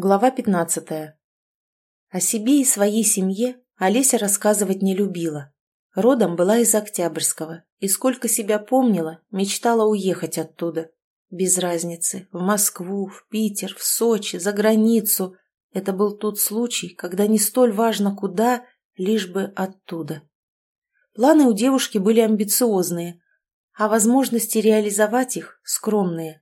Глава 15. О себе и своей семье Олеся рассказывать не любила. Родом была из Октябрьского, и сколько себя помнила, мечтала уехать оттуда. Без разницы, в Москву, в Питер, в Сочи, за границу. Это был тот случай, когда не столь важно куда, лишь бы оттуда. Планы у девушки были амбициозные, а возможности реализовать их скромные.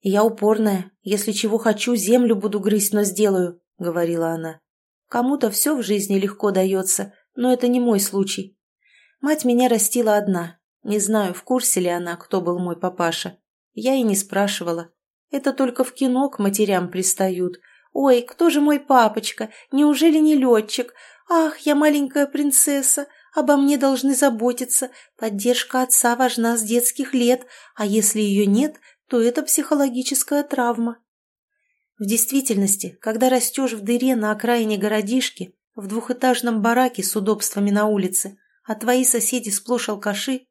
«Я упорная. Если чего хочу, землю буду грызть, но сделаю», — говорила она. «Кому-то все в жизни легко дается, но это не мой случай. Мать меня растила одна. Не знаю, в курсе ли она, кто был мой папаша. Я и не спрашивала. Это только в кино к матерям пристают. «Ой, кто же мой папочка? Неужели не летчик? Ах, я маленькая принцесса, обо мне должны заботиться. Поддержка отца важна с детских лет, а если ее нет, то это психологическая травма. В действительности, когда растешь в дыре на окраине городишки, в двухэтажном бараке с удобствами на улице, а твои соседи сплошь алкаши,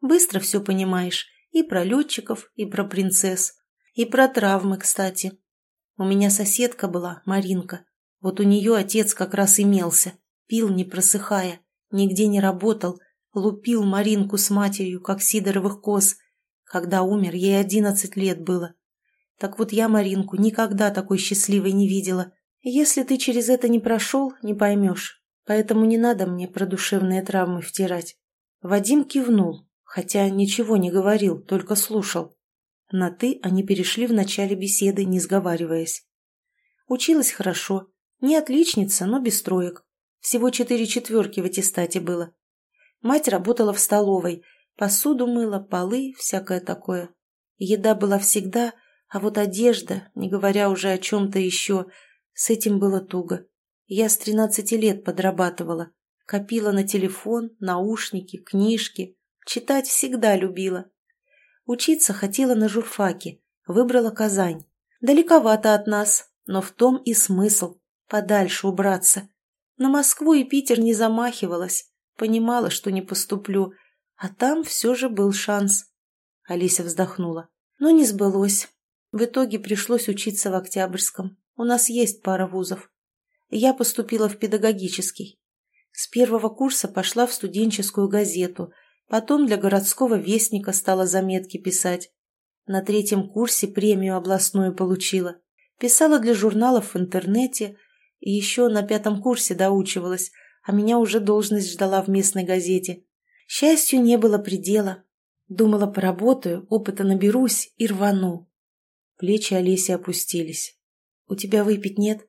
быстро все понимаешь и про летчиков, и про принцесс, и про травмы, кстати. У меня соседка была, Маринка. Вот у нее отец как раз имелся, пил не просыхая, нигде не работал, лупил Маринку с матерью, как сидоровых коз – когда умер, ей одиннадцать лет было. Так вот я Маринку никогда такой счастливой не видела. Если ты через это не прошел, не поймешь. Поэтому не надо мне про душевные травмы втирать. Вадим кивнул, хотя ничего не говорил, только слушал. На «ты» они перешли в начале беседы, не сговариваясь. Училась хорошо. Не отличница, но без троек. Всего четыре четверки в аттестате было. Мать работала в столовой – Посуду мыла, полы, всякое такое. Еда была всегда, а вот одежда, не говоря уже о чем-то еще, с этим было туго. Я с тринадцати лет подрабатывала. Копила на телефон, наушники, книжки. Читать всегда любила. Учиться хотела на журфаке. Выбрала Казань. Далековато от нас, но в том и смысл. Подальше убраться. На Москву и Питер не замахивалась. Понимала, что не поступлю, а там все же был шанс. Алися вздохнула. Но не сбылось. В итоге пришлось учиться в Октябрьском. У нас есть пара вузов. Я поступила в педагогический. С первого курса пошла в студенческую газету, потом для городского вестника стала заметки писать. На третьем курсе премию областную получила. Писала для журналов в интернете, и еще на пятом курсе доучивалась, а меня уже должность ждала в местной газете. Счастью не было предела. Думала, поработаю, опыта наберусь и рвану. Плечи Олеси опустились. «У тебя выпить нет?»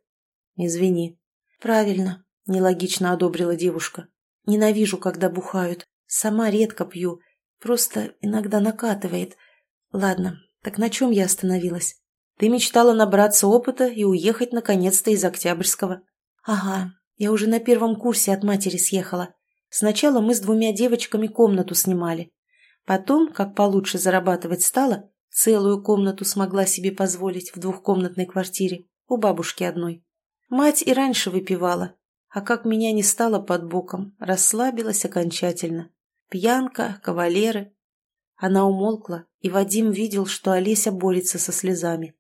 «Извини». «Правильно», — нелогично одобрила девушка. «Ненавижу, когда бухают. Сама редко пью. Просто иногда накатывает. Ладно, так на чем я остановилась?» «Ты мечтала набраться опыта и уехать наконец-то из Октябрьского». «Ага, я уже на первом курсе от матери съехала. Сначала мы с двумя девочками комнату снимали. Потом, как получше зарабатывать стало, целую комнату смогла себе позволить в двухкомнатной квартире, у бабушки одной. Мать и раньше выпивала, а как меня не стало под боком, расслабилась окончательно. Пьянка, кавалеры. Она умолкла, и Вадим видел, что Олеся борется со слезами.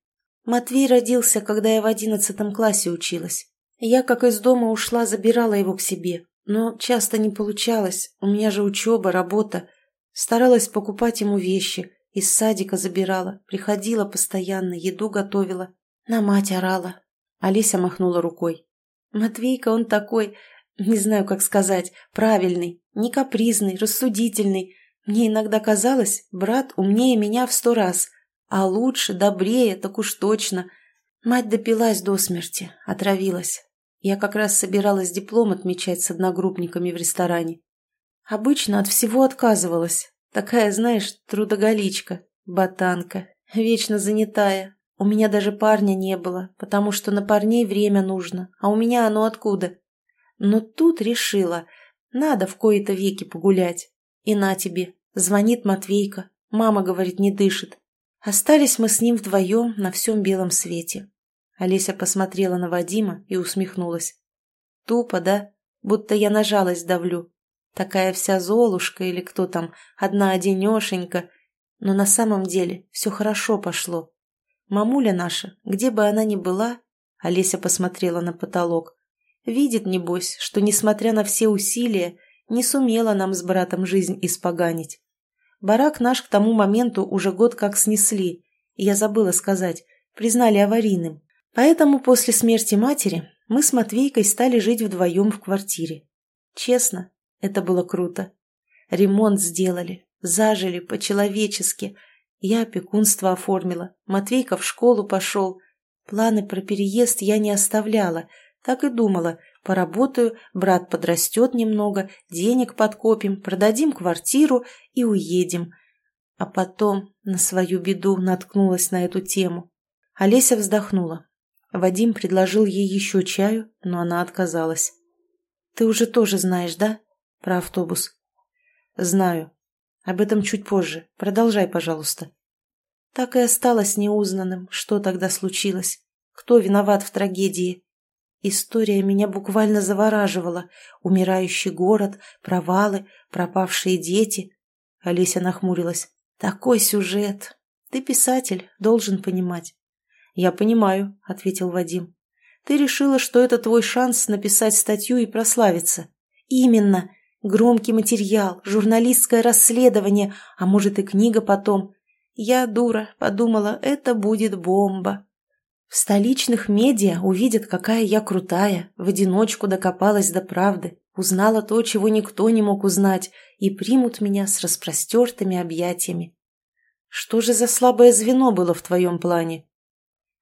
Матвей родился, когда я в одиннадцатом классе училась. Я, как из дома ушла, забирала его к себе, но часто не получалось, у меня же учеба, работа. Старалась покупать ему вещи, из садика забирала, приходила постоянно, еду готовила. На мать орала. Алися махнула рукой. Матвейка он такой, не знаю, как сказать, правильный, не капризный, рассудительный. Мне иногда казалось, брат умнее меня в сто раз, а лучше, добрее, так уж точно. Мать допилась до смерти, отравилась. Я как раз собиралась диплом отмечать с одногруппниками в ресторане. Обычно от всего отказывалась. Такая, знаешь, трудоголичка, ботанка, вечно занятая. У меня даже парня не было, потому что на парней время нужно, а у меня оно откуда? Но тут решила, надо в кои-то веки погулять. И на тебе, звонит Матвейка, мама, говорит, не дышит. Остались мы с ним вдвоем на всем белом свете. Олеся посмотрела на Вадима и усмехнулась. Тупо, да? Будто я на жалость давлю. Такая вся золушка или кто там, одна-одинешенька. Но на самом деле все хорошо пошло. Мамуля наша, где бы она ни была, Олеся посмотрела на потолок. Видит, небось, что, несмотря на все усилия, не сумела нам с братом жизнь испоганить. Барак наш к тому моменту уже год как снесли, и я забыла сказать, признали аварийным. Поэтому после смерти матери мы с Матвейкой стали жить вдвоем в квартире. Честно, это было круто. Ремонт сделали, зажили по-человечески. Я опекунство оформила, Матвейка в школу пошел. Планы про переезд я не оставляла, так и думала, поработаю, брат подрастет немного, денег подкопим, продадим квартиру и уедем. А потом на свою беду наткнулась на эту тему. Олеся вздохнула. Вадим предложил ей еще чаю, но она отказалась. «Ты уже тоже знаешь, да? Про автобус?» «Знаю. Об этом чуть позже. Продолжай, пожалуйста». Так и осталось неузнанным, что тогда случилось. Кто виноват в трагедии? История меня буквально завораживала. Умирающий город, провалы, пропавшие дети. Олеся нахмурилась. Такой сюжет. Ты писатель, должен понимать. «Я понимаю», — ответил Вадим. «Ты решила, что это твой шанс написать статью и прославиться». «Именно. Громкий материал, журналистское расследование, а может и книга потом. Я, дура, подумала, это будет бомба». В столичных медиа увидят, какая я крутая, в одиночку докопалась до правды, узнала то, чего никто не мог узнать, и примут меня с распростертыми объятиями. Что же за слабое звено было в твоем плане?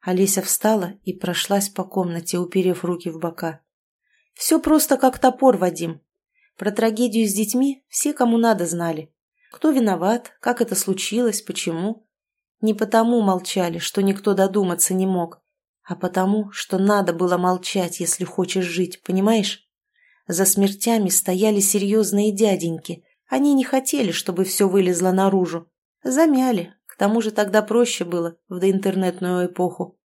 Олеся встала и прошлась по комнате, уперев руки в бока. «Все просто как топор, Вадим. Про трагедию с детьми все, кому надо, знали. Кто виноват, как это случилось, почему. Не потому молчали, что никто додуматься не мог, а потому, что надо было молчать, если хочешь жить, понимаешь? За смертями стояли серьезные дяденьки. Они не хотели, чтобы все вылезло наружу. Замяли. К тому же тогда проще было, в доинтернетную эпоху.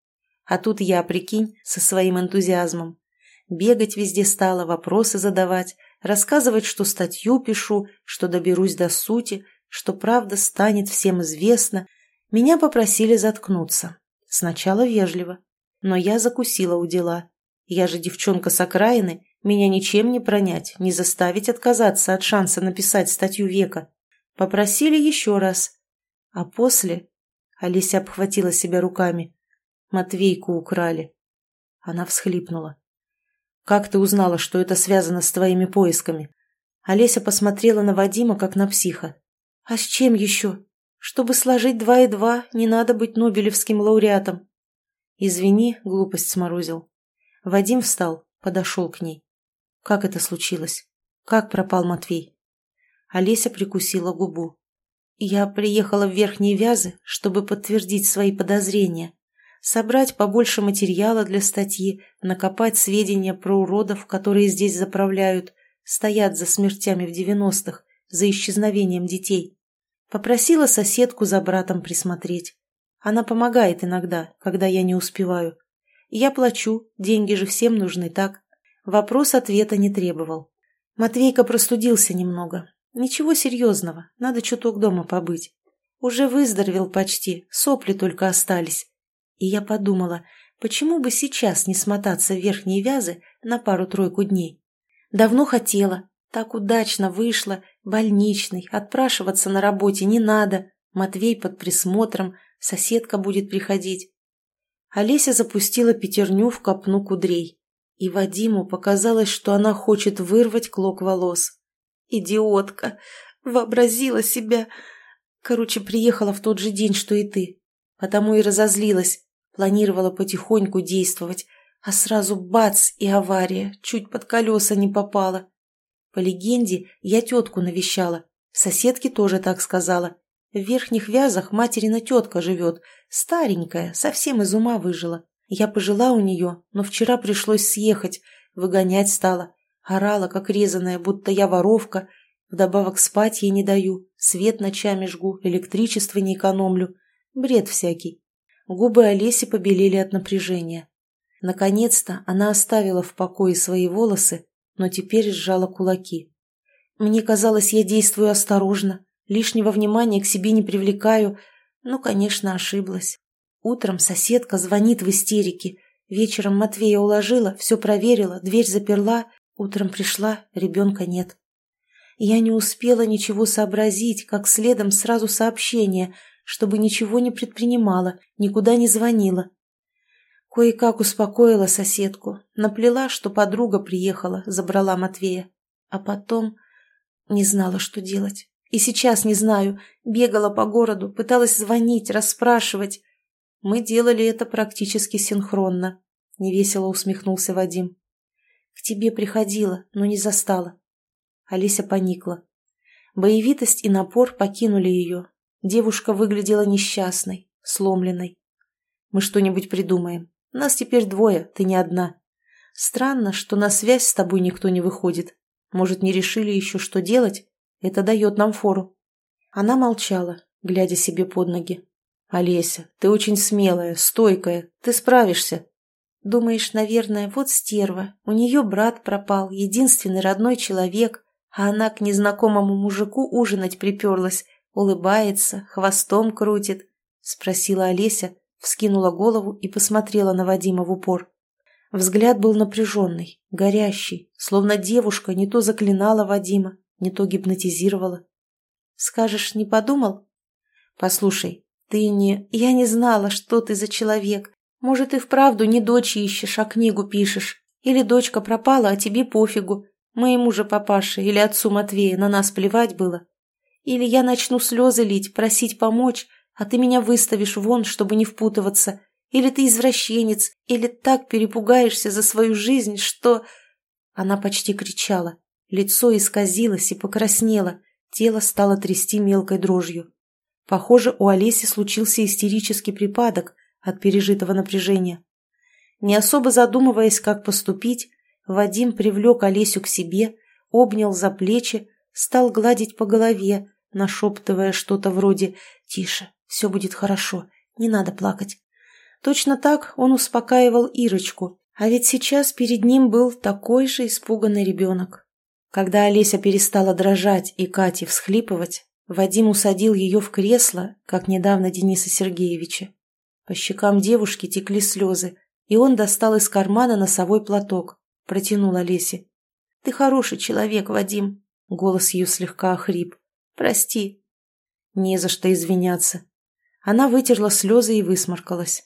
А тут я, прикинь, со своим энтузиазмом. Бегать везде стала, вопросы задавать, рассказывать, что статью пишу, что доберусь до сути, что правда станет всем известна. Меня попросили заткнуться. Сначала вежливо. Но я закусила у дела. Я же девчонка с окраины, меня ничем не пронять, не заставить отказаться от шанса написать статью века. Попросили еще раз. А после... Олеся обхватила себя руками. Матвейку украли. Она всхлипнула. «Как ты узнала, что это связано с твоими поисками?» Олеся посмотрела на Вадима, как на психа. «А с чем еще? Чтобы сложить два и два, не надо быть Нобелевским лауреатом». «Извини, глупость сморозил». Вадим встал, подошел к ней. «Как это случилось? Как пропал Матвей?» Олеся прикусила губу. «Я приехала в Верхние Вязы, чтобы подтвердить свои подозрения собрать побольше материала для статьи, накопать сведения про уродов, которые здесь заправляют, стоят за смертями в девяностых, за исчезновением детей. Попросила соседку за братом присмотреть. Она помогает иногда, когда я не успеваю. Я плачу, деньги же всем нужны, так? Вопрос ответа не требовал. Матвейка простудился немного. Ничего серьезного, надо чуток дома побыть. Уже выздоровел почти, сопли только остались. И я подумала, почему бы сейчас не смотаться в верхние вязы на пару-тройку дней? Давно хотела, так удачно вышло, больничный, отпрашиваться на работе не надо, Матвей под присмотром, соседка будет приходить. Олеся запустила пятерню в копну кудрей, и Вадиму показалось, что она хочет вырвать клок волос. «Идиотка! Вообразила себя!» Короче, приехала в тот же день, что и ты. Потому и разозлилась. Планировала потихоньку действовать, а сразу бац и авария, чуть под колеса не попала. По легенде, я тетку навещала, соседке тоже так сказала. В верхних вязах материна тетка живет, старенькая, совсем из ума выжила. Я пожила у нее, но вчера пришлось съехать, выгонять стала. Орала, как резаная, будто я воровка. Вдобавок спать ей не даю, свет ночами жгу, электричество не экономлю. Бред всякий. Губы Олеси побелели от напряжения. Наконец-то она оставила в покое свои волосы, но теперь сжала кулаки. Мне казалось, я действую осторожно, лишнего внимания к себе не привлекаю, но, конечно, ошиблась. Утром соседка звонит в истерике. Вечером Матвея уложила, все проверила, дверь заперла. Утром пришла, ребенка нет. Я не успела ничего сообразить, как следом сразу сообщение, чтобы ничего не предпринимала, никуда не звонила. Кое-как успокоила соседку, наплела, что подруга приехала, забрала Матвея. А потом не знала, что делать. И сейчас не знаю. Бегала по городу, пыталась звонить, расспрашивать. Мы делали это практически синхронно. Невесело усмехнулся Вадим. К тебе приходила, но не застала. Олеся поникла. Боевитость и напор покинули ее. Девушка выглядела несчастной, сломленной. Мы что-нибудь придумаем. Нас теперь двое, ты не одна. Странно, что на связь с тобой никто не выходит. Может, не решили еще, что делать? Это дает нам фору». Она молчала, глядя себе под ноги. «Олеся, ты очень смелая, стойкая, ты справишься». «Думаешь, наверное, вот стерва, у нее брат пропал, единственный родной человек, а она к незнакомому мужику ужинать приперлась, улыбается, хвостом крутит?» — спросила Олеся, вскинула голову и посмотрела на Вадима в упор. Взгляд был напряженный, горящий, словно девушка не то заклинала Вадима, не то гипнотизировала. «Скажешь, не подумал?» «Послушай, ты не... Я не знала, что ты за человек. Может, и вправду не дочь ищешь, а книгу пишешь. Или дочка пропала, а тебе пофигу. Моему же папаше или отцу Матвея на нас плевать было. Или я начну слезы лить, просить помочь, а ты меня выставишь вон, чтобы не впутываться. Или ты извращенец, или так перепугаешься за свою жизнь, что...» Она почти кричала. Лицо исказилось и покраснело, тело стало трясти мелкой дрожью. Похоже, у Олеси случился истерический припадок от пережитого напряжения. Не особо задумываясь, как поступить, Вадим привлек Олесю к себе, обнял за плечи, стал гладить по голове, нашептывая что-то вроде «Тише, все будет хорошо, не надо плакать». Точно так он успокаивал Ирочку, а ведь сейчас перед ним был такой же испуганный ребенок. Когда Олеся перестала дрожать и Кате всхлипывать, Вадим усадил ее в кресло, как недавно Дениса Сергеевича. По щекам девушки текли слезы, и он достал из кармана носовой платок, протянул Олесе. «Ты хороший человек, Вадим», — голос ее слегка охрип. «Прости». «Не за что извиняться». Она вытерла слезы и высморкалась.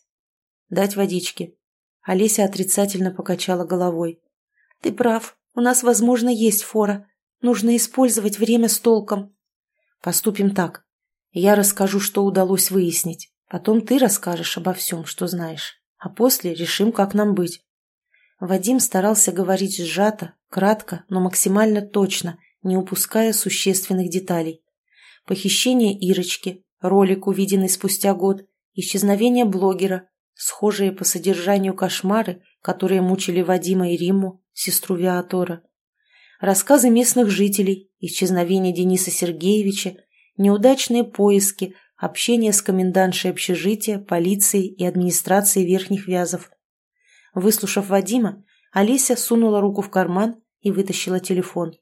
«Дать водички». Олеся отрицательно покачала головой. «Ты прав. У нас, возможно, есть фора. Нужно использовать время с толком. Поступим так. Я расскажу, что удалось выяснить. Потом ты расскажешь обо всем, что знаешь. А после решим, как нам быть. Вадим старался говорить сжато, кратко, но максимально точно, не упуская существенных деталей. Похищение Ирочки, ролик, увиденный спустя год, исчезновение блогера, схожие по содержанию кошмары, которые мучили Вадима и Римму, сестру Виатора. Рассказы местных жителей, исчезновение Дениса Сергеевича, неудачные поиски, общение с комендантшей общежития, полицией и администрацией Верхних Вязов. Выслушав Вадима, Олеся сунула руку в карман и вытащила телефон.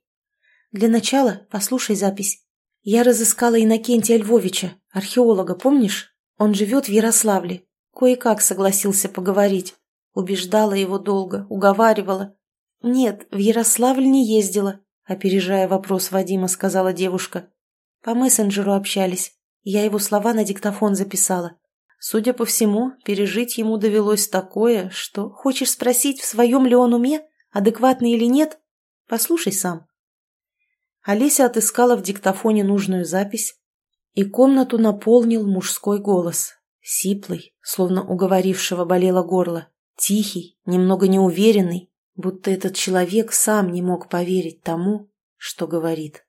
«Для начала послушай запись. Я разыскала Иннокентия Львовича, археолога, помнишь? Он живет в Ярославле. Кое-как согласился поговорить. Убеждала его долго, уговаривала. «Нет, в Ярославль не ездила», — опережая вопрос Вадима, сказала девушка. По мессенджеру общались. Я его слова на диктофон записала. Судя по всему, пережить ему довелось такое, что... Хочешь спросить, в своем ли он уме, адекватный или нет? Послушай сам. Олеся отыскала в диктофоне нужную запись, и комнату наполнил мужской голос, сиплый, словно уговорившего болело горло, тихий, немного неуверенный, будто этот человек сам не мог поверить тому, что говорит.